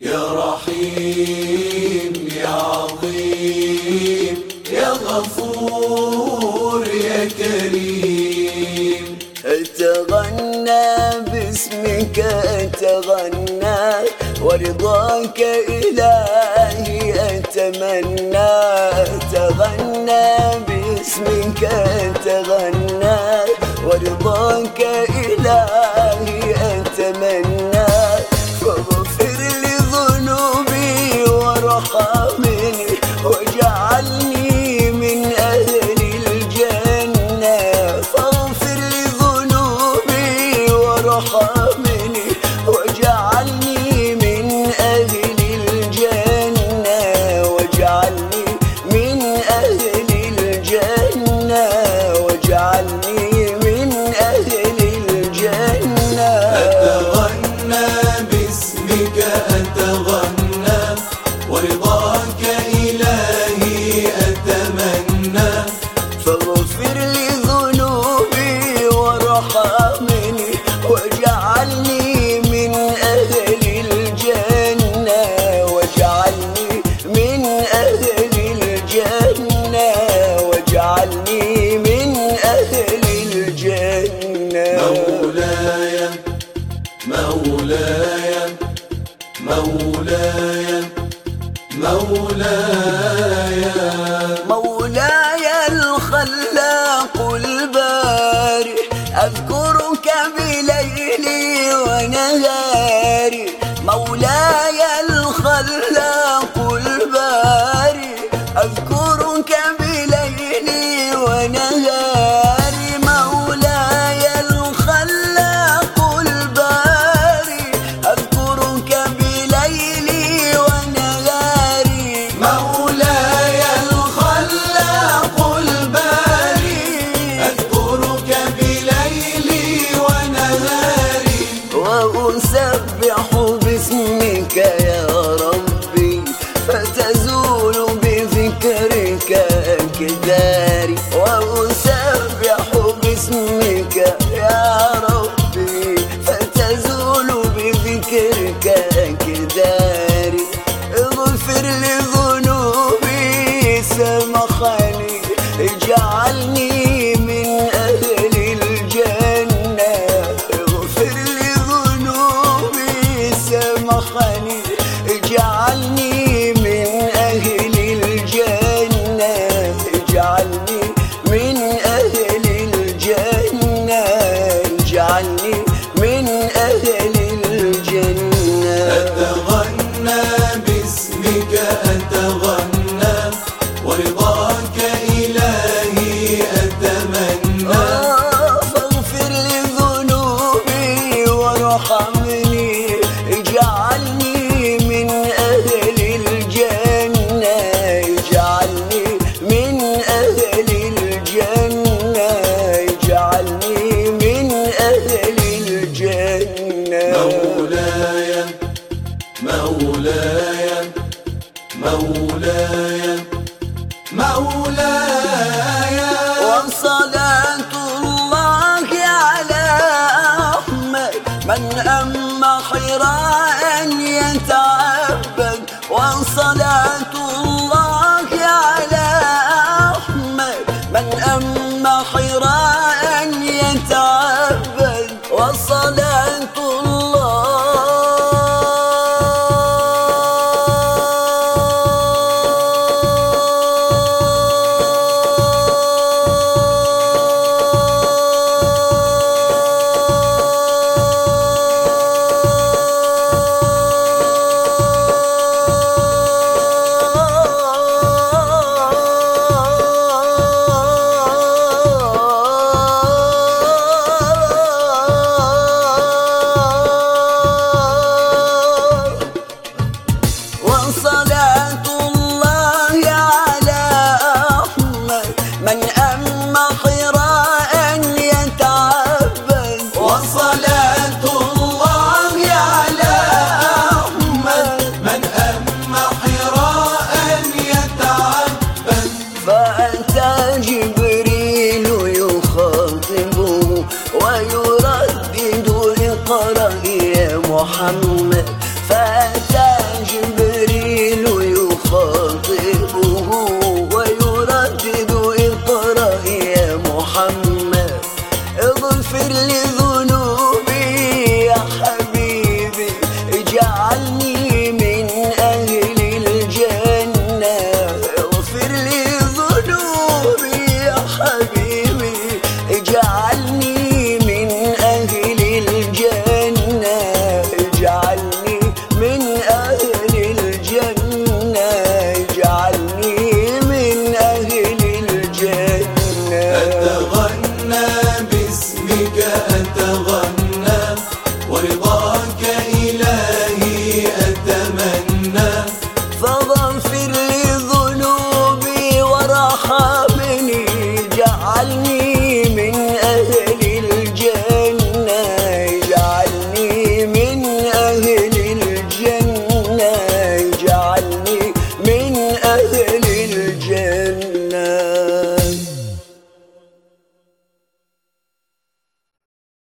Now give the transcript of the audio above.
يا رحيم يا عظيم يا غفور يا كريم. أتغنى باسمك أتغنى ورضاك إلهي أتمنى. أتغنى باسمك أتغنى ورضاك إلهي. أتغنى مولاي. مولاي مولاي. وصلاة الله على أحمد. من أما أن يتعبد. وصلاة الله على أحمد. من أما أن feeling